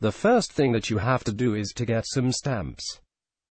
The first thing that you have to do is to get some stamps.